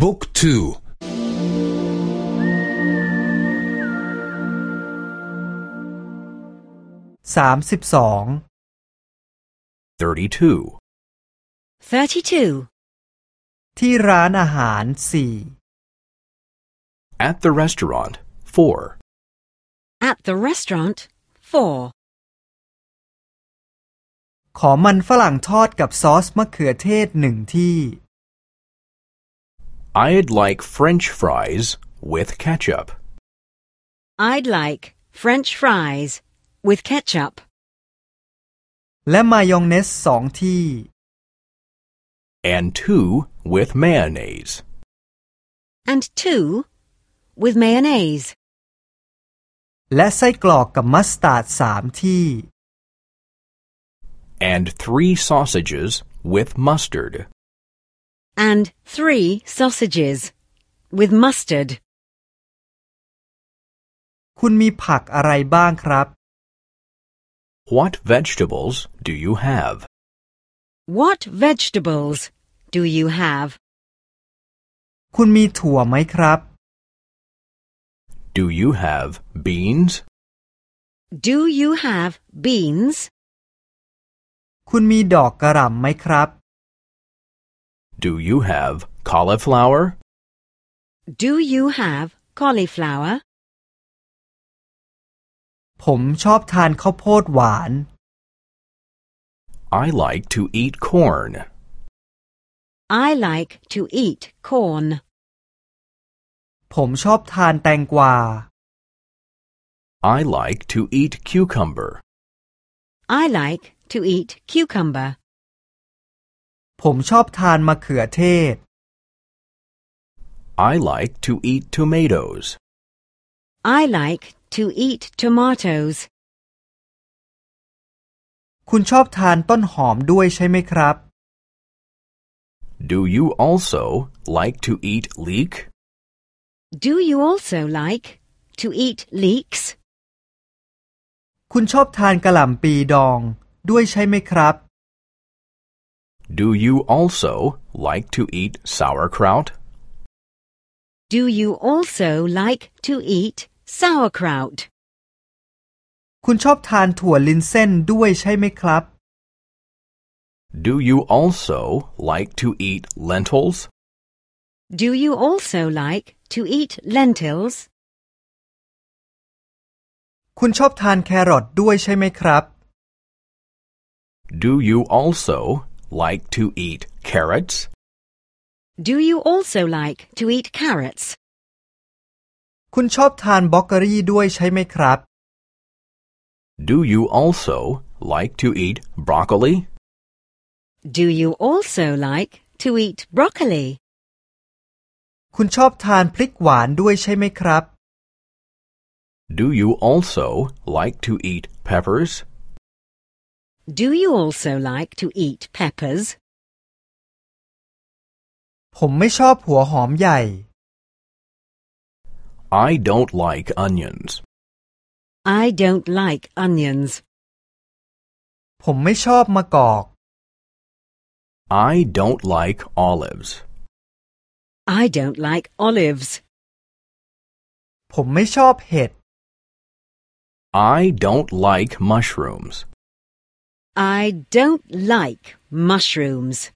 บุ๊กทูสามสิบสอง 32. 32. ที่ร้านอาหารสี่ At the restaurant, 4. At the restaurant, 4. ขอมันฝรั่งทอดกับซอสมะเขือเทศหนึ่งที่ I'd like French fries with ketchup. I'd like French fries with ketchup. และมายองเนสสองที่ And two with mayonnaise. And two with mayonnaise. และไส้กรอกกับมัสตาร์ดสามที่ And three sausages with mustard. And three sausages with mustard. คุณมีผักอะไรบ้างครับ What vegetables do you have? What vegetables do you have? คุณมีถั่วไหมครับ Do you have beans? Do you have beans? คุณมีดอกกระหล่ำไหมครับ Do you have cauliflower? Do you have cauliflower? ผมชอบทานข้าวโพดหวาน I like to eat corn. I like to eat corn. ผมชอบทานแตงกวา I like to eat cucumber. I like to eat cucumber. ผมชอบทานมะเขือเทศ I like to eat tomatoes. I like to eat tomatoes. คุณชอบทานต้นหอมด้วยใช่ไหมครับ Do you also like to eat leek? Do you also like to eat leeks? คุณชอบทานกระหล่ำปีดองด้วยใช่ไหมครับ Do you also like to eat sauerkraut? Do you also like to eat sauerkraut? คุณชอบทานถั่วลินเส้นด้วยใช่ไหมครับ Do you also like to eat lentils? Do you also like to eat lentils? คุณชอบทานแครอทด้วยใช่ไหมครับ Do you also like to eat carrots? Do you also like to eat carrots? คุณชอบทานบล็อกเกอรี่ด้วยใช่ไหมครับ Do you also like to eat broccoli? Do you also like to eat broccoli? คุณชอบทานพริกหวานด้วยใช่ไหมครับ Do you also like to eat peppers? Do you also like to eat peppers? ผมไม่ชอบหัวหอมใหญ่ I don't like onions. I don't like onions. ผมไม่ชอบมะกอก I don't like olives. I don't like olives. ผมไม่ชอบเห็ด I don't like mushrooms. I don't like mushrooms.